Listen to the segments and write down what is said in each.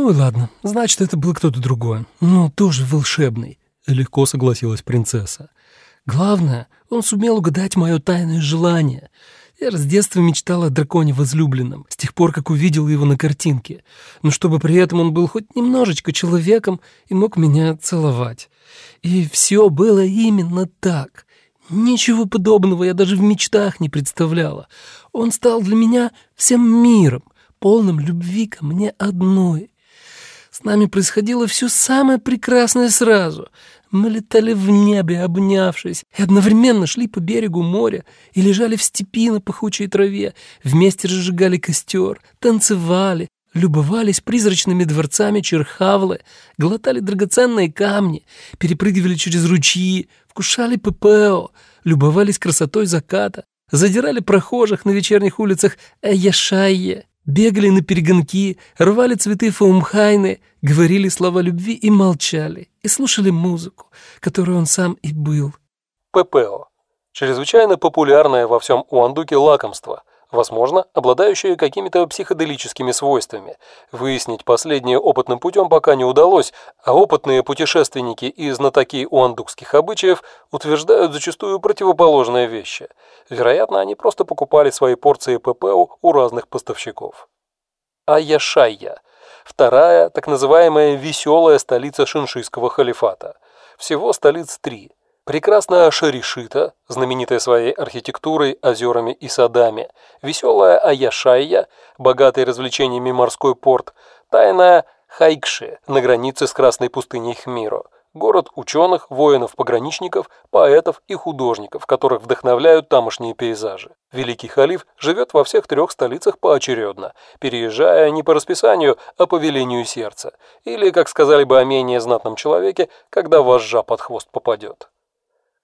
«Ну и ладно, значит, это был кто-то другой. Ну, тоже волшебный», — легко согласилась принцесса. «Главное, он сумел угадать мое тайное желание. Я с детства мечтала о драконе возлюбленном, с тех пор, как увидел его на картинке, но чтобы при этом он был хоть немножечко человеком и мог меня целовать. И все было именно так. Ничего подобного я даже в мечтах не представляла. Он стал для меня всем миром, полным любви ко мне одной. С нами происходило все самое прекрасное сразу. Мы летали в небе, обнявшись, и одновременно шли по берегу моря и лежали в степи на пахучей траве, вместе разжигали костер, танцевали, любовались призрачными дворцами Черхавлы, глотали драгоценные камни, перепрыгивали через ручьи, вкушали ППО, любовались красотой заката, задирали прохожих на вечерних улицах Эяшайе, бегали на перегонки, рвали цветы фаумхайны, говорили слова любви и молчали, и слушали музыку, которую он сам и был. ППО. Чрезвычайно популярное во всем Уандуке лакомство, возможно, обладающее какими-то психоделическими свойствами. Выяснить последнее опытным путем пока не удалось, а опытные путешественники и знатоки уандукских обычаев утверждают зачастую противоположные вещи. Вероятно, они просто покупали свои порции ППО у разных поставщиков. Аяшайя – вторая, так называемая «веселая столица шиншийского халифата». Всего столиц три – Прекрасная Шаришита, знаменитая своей архитектурой, озерами и садами, веселая Аяшайя, богатый развлечениями морской порт, тайная Хайкши на границе с Красной пустыней Хмиро, город ученых, воинов-пограничников, поэтов и художников, которых вдохновляют тамошние пейзажи. Великий халиф живет во всех трех столицах поочередно, переезжая не по расписанию, а по велению сердца, или, как сказали бы о менее знатном человеке, когда вожжа под хвост попадет.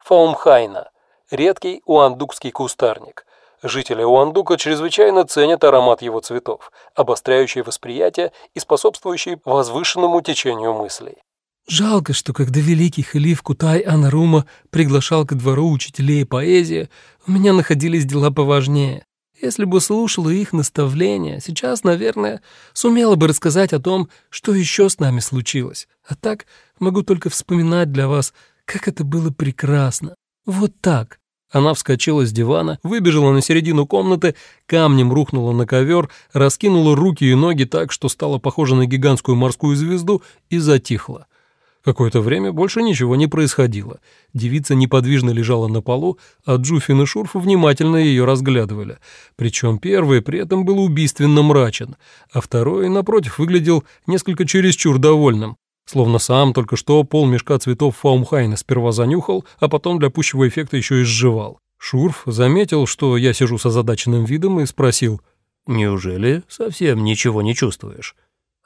Фаумхайна – редкий уандукский кустарник. Жители Уандука чрезвычайно ценят аромат его цветов, обостряющий восприятие и способствующий возвышенному течению мыслей. Жалко, что когда великий халиф Кутай Анарума приглашал ко двору учителей поэзии, у меня находились дела поважнее. Если бы слушала их наставления, сейчас, наверное, сумела бы рассказать о том, что еще с нами случилось. А так могу только вспоминать для вас как это было прекрасно! Вот так!» Она вскочила с дивана, выбежала на середину комнаты, камнем рухнула на ковер, раскинула руки и ноги так, что стала похожа на гигантскую морскую звезду, и затихла. Какое-то время больше ничего не происходило. Девица неподвижно лежала на полу, а Джуфин и Шурф внимательно ее разглядывали. Причем первый при этом был убийственно мрачен, а второй, напротив, выглядел несколько чересчур довольным. Словно сам только что полмешка цветов Фаумхайна сперва занюхал, а потом для пущего эффекта еще и сжевал. Шурф заметил, что я сижу с озадаченным видом и спросил. «Неужели совсем ничего не чувствуешь?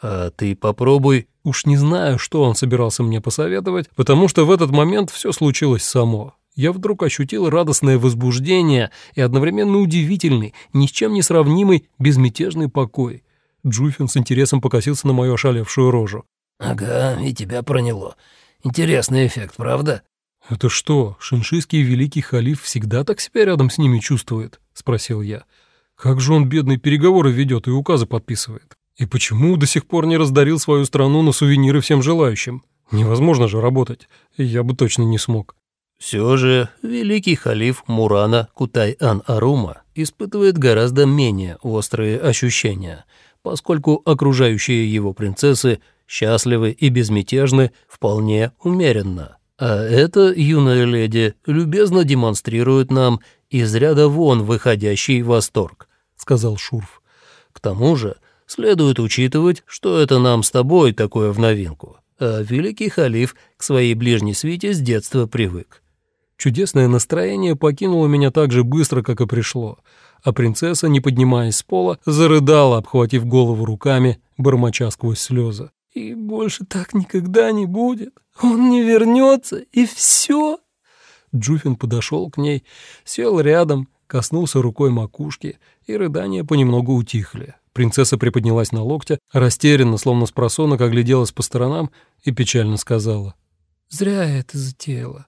А ты попробуй...» Уж не знаю, что он собирался мне посоветовать, потому что в этот момент все случилось само. Я вдруг ощутил радостное возбуждение и одновременно удивительный, ни с чем не сравнимый, безмятежный покой. Джуфин с интересом покосился на мою ошалевшую рожу. «Ага, и тебя проняло. Интересный эффект, правда?» «Это что, шиншийский великий халиф всегда так себя рядом с ними чувствует?» — спросил я. «Как же он, бедный, переговоры ведет и указы подписывает? И почему до сих пор не раздарил свою страну на сувениры всем желающим? Невозможно же работать, я бы точно не смог». Все же великий халиф Мурана Кутай-ан-Арума испытывает гораздо менее острые ощущения, поскольку окружающие его принцессы счастливы и безмятежны вполне умеренно. А эта юная леди любезно демонстрирует нам из ряда вон выходящий восторг», — сказал Шурф. «К тому же следует учитывать, что это нам с тобой такое в новинку, а великий халиф к своей ближней свите с детства привык». Чудесное настроение покинуло меня так же быстро, как и пришло, а принцесса, не поднимаясь с пола, зарыдала, обхватив голову руками, бормоча сквозь слезы. И больше так никогда не будет. Он не вернется, и все. Джуфин подошел к ней, сел рядом, коснулся рукой макушки, и рыдания понемногу утихли. Принцесса приподнялась на локте, растерянно, словно с просонок, огляделась по сторонам и печально сказала. «Зря я это затеяла.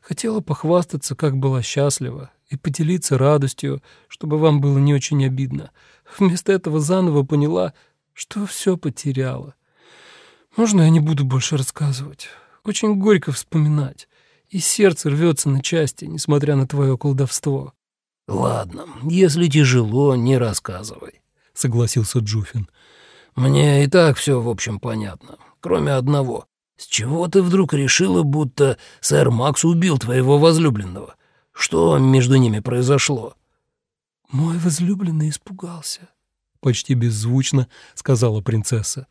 Хотела похвастаться, как была счастлива, и поделиться радостью, чтобы вам было не очень обидно. Вместо этого заново поняла, что все потеряла. Можно я не буду больше рассказывать? Очень горько вспоминать. И сердце рвется на части, несмотря на твое колдовство. «Ладно, если тяжело, не рассказывай», — согласился Джуфин. «Мне и так все, в общем, понятно, кроме одного. С чего ты вдруг решила, будто сэр Макс убил твоего возлюбленного? Что между ними произошло?» «Мой возлюбленный испугался», — почти беззвучно сказала принцесса.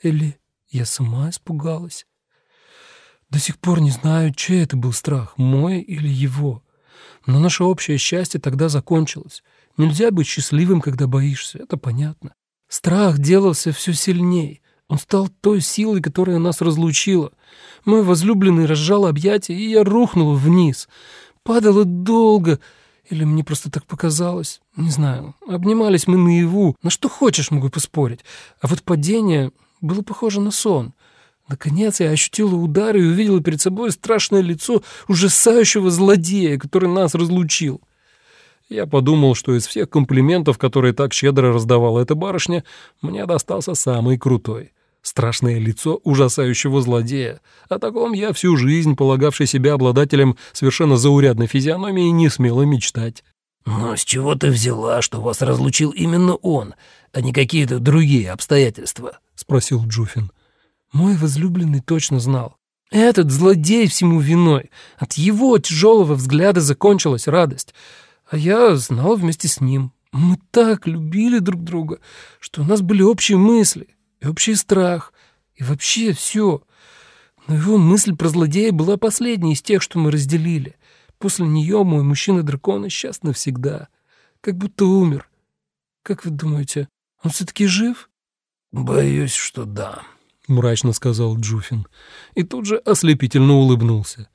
«Или я сама испугалась. До сих пор не знаю, чей это был страх, мой или его. Но наше общее счастье тогда закончилось. Нельзя быть счастливым, когда боишься, это понятно. Страх делался все сильней. Он стал той силой, которая нас разлучила. Мой возлюбленный разжал объятия, и я рухнула вниз. Падала долго, или мне просто так показалось, не знаю. Обнимались мы наяву, на что хочешь могу поспорить. А вот падение было похоже на сон — Наконец я ощутила удар и увидела перед собой страшное лицо ужасающего злодея, который нас разлучил. Я подумал, что из всех комплиментов, которые так щедро раздавала эта барышня, мне достался самый крутой. Страшное лицо ужасающего злодея. О таком я всю жизнь, полагавший себя обладателем совершенно заурядной физиономии, не смела мечтать. «Но с чего ты взяла, что вас разлучил именно он, а не какие-то другие обстоятельства?» — спросил Джуфин. Мой возлюбленный точно знал. Этот злодей всему виной. От его тяжелого взгляда закончилась радость. А я знал вместе с ним. Мы так любили друг друга, что у нас были общие мысли и общий страх, и вообще все. Но его мысль про злодея была последней из тех, что мы разделили. После нее мой мужчина-дракон исчез навсегда. Как будто умер. Как вы думаете, он все-таки жив? Боюсь, что да. — мрачно сказал Джуфин. И тут же ослепительно улыбнулся.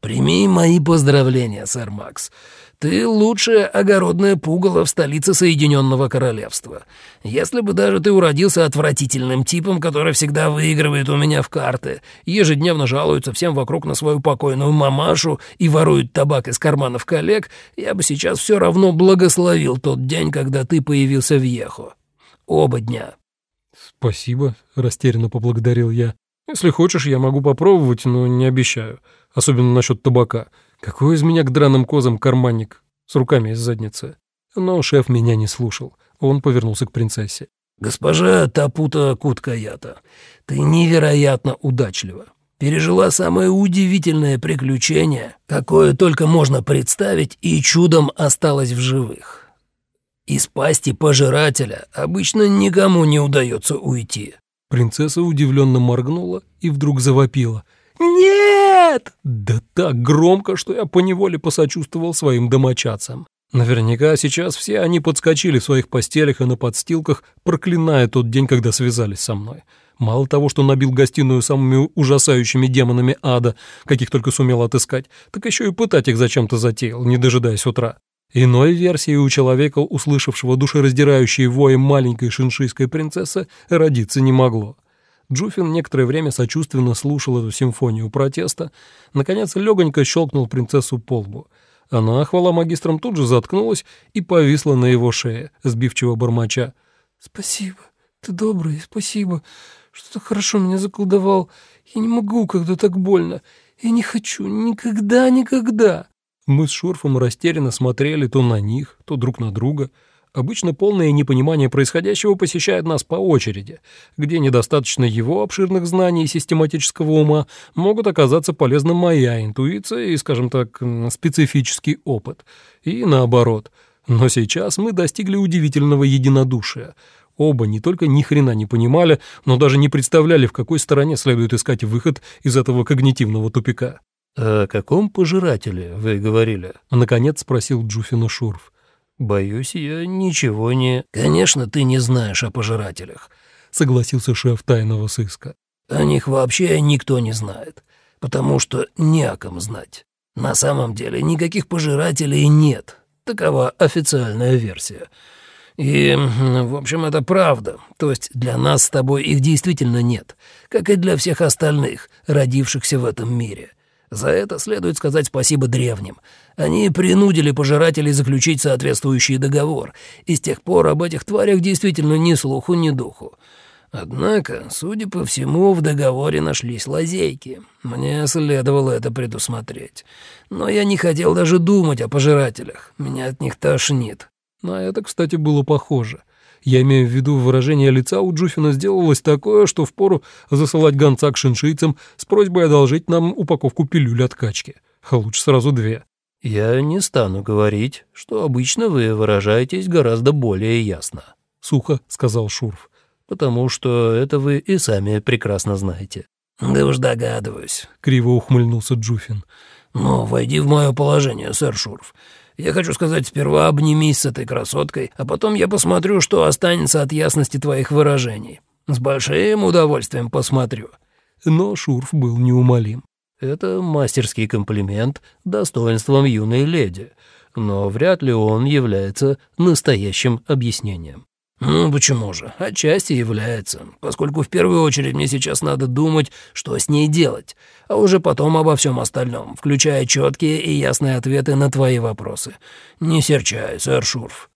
«Прими мои поздравления, сэр Макс. Ты лучшее огородное пугало в столице Соединенного Королевства. Если бы даже ты уродился отвратительным типом, который всегда выигрывает у меня в карты, ежедневно жалуется всем вокруг на свою покойную мамашу и ворует табак из карманов коллег, я бы сейчас все равно благословил тот день, когда ты появился в Ехо. Оба дня. «Спасибо», — растерянно поблагодарил я. «Если хочешь, я могу попробовать, но не обещаю. Особенно насчет табака. Какой из меня к драным козам карманник с руками из задницы?» Но шеф меня не слушал. Он повернулся к принцессе. «Госпожа Тапута Куткаята, ты невероятно удачлива. Пережила самое удивительное приключение, какое только можно представить, и чудом осталась в живых. Из пасти пожирателя обычно никому не удается уйти». Принцесса удивленно моргнула и вдруг завопила. «Нет!» Да так громко, что я поневоле посочувствовал своим домочадцам. Наверняка сейчас все они подскочили в своих постелях и на подстилках, проклиная тот день, когда связались со мной. Мало того, что набил гостиную самыми ужасающими демонами ада, каких только сумел отыскать, так еще и пытать их зачем-то затеял, не дожидаясь утра. Иной версии у человека, услышавшего душераздирающий вои маленькой шиншийской принцессы, родиться не могло. Джуфин некоторое время сочувственно слушал эту симфонию протеста, наконец легонько щелкнул принцессу по лбу. Она, хвала магистрам, тут же заткнулась и повисла на его шее, сбивчиво бормоча. «Спасибо, ты добрый, спасибо, что так хорошо меня заколдовал. Я не могу, когда так больно. Я не хочу, никогда, никогда!» Мы с Шурфом растерянно смотрели то на них, то друг на друга. Обычно полное непонимание происходящего посещает нас по очереди, где недостаточно его обширных знаний и систематического ума могут оказаться полезна моя интуиция и, скажем так, специфический опыт. И наоборот. Но сейчас мы достигли удивительного единодушия. Оба не только ни хрена не понимали, но даже не представляли, в какой стороне следует искать выход из этого когнитивного тупика. «О каком пожирателе вы говорили?» — наконец спросил Джуфина Шурф. «Боюсь, я ничего не...» «Конечно, ты не знаешь о пожирателях», — согласился шеф тайного сыска. «О них вообще никто не знает, потому что не о ком знать. На самом деле никаких пожирателей нет. Такова официальная версия. И, в общем, это правда. То есть для нас с тобой их действительно нет, как и для всех остальных, родившихся в этом мире. За это следует сказать спасибо древним. Они принудили пожирателей заключить соответствующий договор, и с тех пор об этих тварях действительно ни слуху, ни духу. Однако, судя по всему, в договоре нашлись лазейки. Мне следовало это предусмотреть. Но я не хотел даже думать о пожирателях. Меня от них тошнит. На это, кстати, было похоже. Я имею в виду выражение лица у Джуфина сделалось такое, что впору засылать гонца к шиншийцам с просьбой одолжить нам упаковку пилюль от качки. А лучше сразу две. «Я не стану говорить, что обычно вы выражаетесь гораздо более ясно», — сухо сказал Шурф, «потому что это вы и сами прекрасно знаете». «Да уж догадываюсь», — криво ухмыльнулся Джуфин. «Но войди в мое положение, сэр Шурф. Я хочу сказать, сперва обнимись с этой красоткой, а потом я посмотрю, что останется от ясности твоих выражений. С большим удовольствием посмотрю». Но Шурф был неумолим. Это мастерский комплимент достоинством юной леди, но вряд ли он является настоящим объяснением. «Ну, почему же? Отчасти является, поскольку в первую очередь мне сейчас надо думать, что с ней делать, а уже потом обо всем остальном, включая четкие и ясные ответы на твои вопросы. Не серчай, сэр Шурф».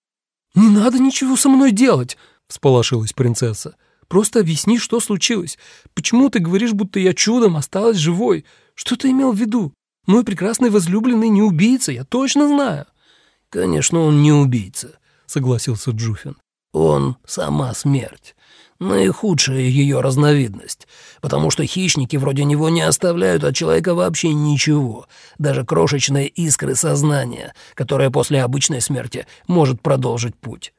«Не надо ничего со мной делать», — всполошилась принцесса. «Просто объясни, что случилось. Почему ты говоришь, будто я чудом осталась живой? Что ты имел в виду? Мой прекрасный возлюбленный не убийца, я точно знаю». «Конечно, он не убийца», — согласился Джуфин. «Он — сама смерть. Наихудшая ее разновидность, потому что хищники вроде него не оставляют от человека вообще ничего, даже крошечные искры сознания, которое после обычной смерти может продолжить путь».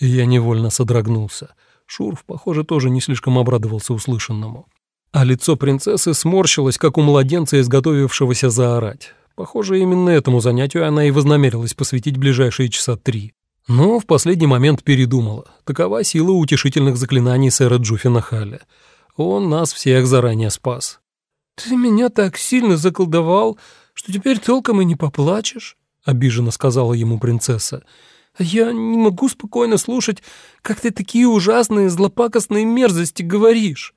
Я невольно содрогнулся. Шурф, похоже, тоже не слишком обрадовался услышанному. А лицо принцессы сморщилось, как у младенца, изготовившегося заорать. Похоже, именно этому занятию она и вознамерилась посвятить ближайшие часа три. Но в последний момент передумала. Такова сила утешительных заклинаний сэра Джуфина Халля. Он нас всех заранее спас. «Ты меня так сильно заколдовал, что теперь толком и не поплачешь», — обиженно сказала ему принцесса. «Я не могу спокойно слушать, как ты такие ужасные злопакостные мерзости говоришь».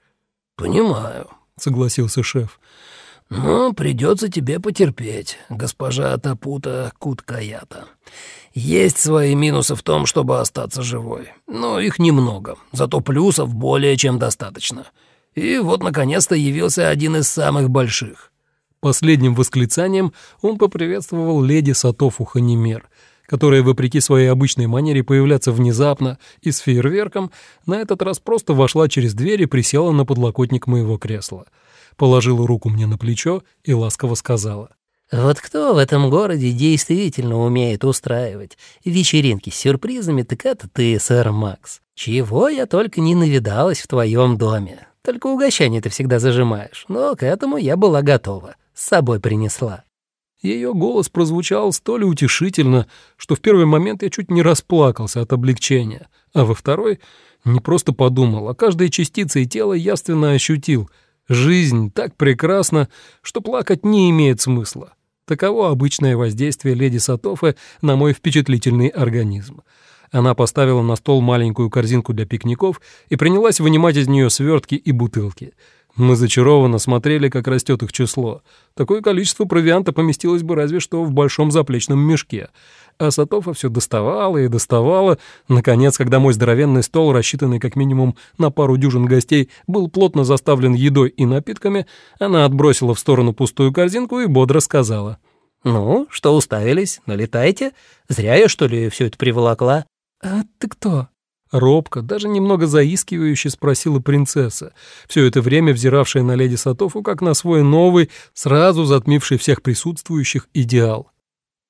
«Понимаю», — согласился шеф. «Но придется тебе потерпеть, госпожа Тапута Куткаята. Есть свои минусы в том, чтобы остаться живой, но их немного, зато плюсов более чем достаточно. И вот, наконец-то, явился один из самых больших». Последним восклицанием он поприветствовал леди Сатофу Ханимер, которая, вопреки своей обычной манере появляться внезапно и с фейерверком, на этот раз просто вошла через дверь и присела на подлокотник моего кресла. Положила руку мне на плечо и ласково сказала. «Вот кто в этом городе действительно умеет устраивать вечеринки с сюрпризами, так это ты, сэр Макс. Чего я только не навидалась в твоем доме. Только угощение ты всегда зажимаешь, но к этому я была готова. С собой принесла». Ее голос прозвучал столь утешительно, что в первый момент я чуть не расплакался от облегчения, а во второй не просто подумал, а каждой частицей тела явственно ощутил. Жизнь так прекрасна, что плакать не имеет смысла. Таково обычное воздействие леди Сатофы на мой впечатлительный организм. Она поставила на стол маленькую корзинку для пикников и принялась вынимать из нее свертки и бутылки — мы зачарованно смотрели, как растет их число. Такое количество провианта поместилось бы разве что в большом заплечном мешке. А Сатофа все доставала и доставала. Наконец, когда мой здоровенный стол, рассчитанный как минимум на пару дюжин гостей, был плотно заставлен едой и напитками, она отбросила в сторону пустую корзинку и бодро сказала. «Ну, что уставились? Налетайте? Зря я, что ли, все это приволокла?» «А ты кто?» Робко, даже немного заискивающе спросила принцесса, все это время взиравшая на леди Сатофу как на свой новый, сразу затмивший всех присутствующих идеал.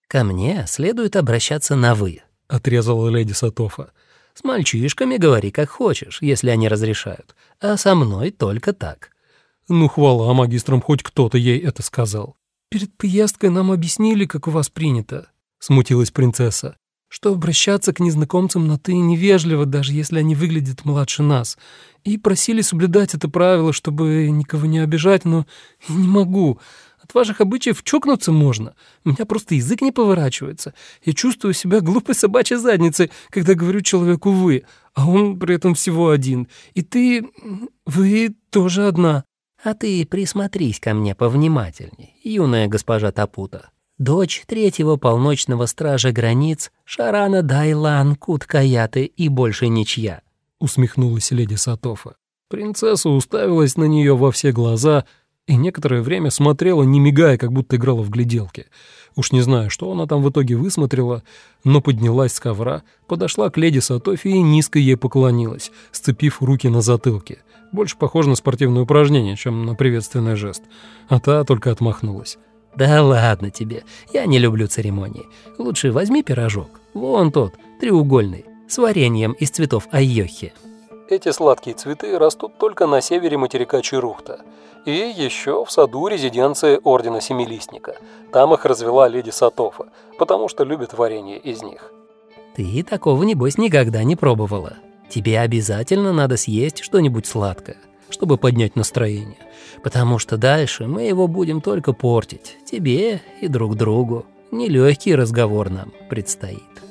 «Ко мне следует обращаться на «вы», — отрезала леди Сатофа. «С мальчишками говори как хочешь, если они разрешают, а со мной только так». Ну, хвала магистрам, хоть кто-то ей это сказал. «Перед поездкой нам объяснили, как у вас принято», — смутилась принцесса что обращаться к незнакомцам на «ты» невежливо, даже если они выглядят младше нас. И просили соблюдать это правило, чтобы никого не обижать, но не могу. От ваших обычаев чокнуться можно. У меня просто язык не поворачивается. Я чувствую себя глупой собачьей задницей, когда говорю человеку «вы», а он при этом всего один. И ты... вы тоже одна. А ты присмотрись ко мне повнимательней, юная госпожа Тапута дочь третьего полночного стража границ Шарана Дайлан Куткаяты и больше ничья», — усмехнулась леди Сатофа. Принцесса уставилась на нее во все глаза и некоторое время смотрела, не мигая, как будто играла в гляделки. Уж не знаю, что она там в итоге высмотрела, но поднялась с ковра, подошла к леди Сатофи и низко ей поклонилась, сцепив руки на затылке. Больше похоже на спортивное упражнение, чем на приветственный жест. А та только отмахнулась. «Да ладно тебе, я не люблю церемонии. Лучше возьми пирожок, вон тот, треугольный, с вареньем из цветов айохи». Эти сладкие цветы растут только на севере материка Чирухта. И еще в саду резиденции Ордена Семилистника. Там их развела леди Сатофа, потому что любит варенье из них. «Ты такого, небось, никогда не пробовала. Тебе обязательно надо съесть что-нибудь сладкое, чтобы поднять настроение, потому что дальше мы его будем только портить, тебе и друг другу. Нелегкий разговор нам предстоит».